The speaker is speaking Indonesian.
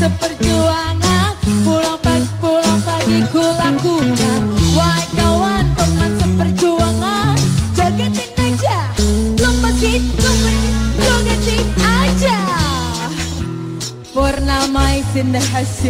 seperjuangan. Pulang pagi, pulang pagi ku lakukan. Wahai kawan, teman seperjuangan Jogetin aja, lepasin, lepasin, jogetin aja. Purnama is in the house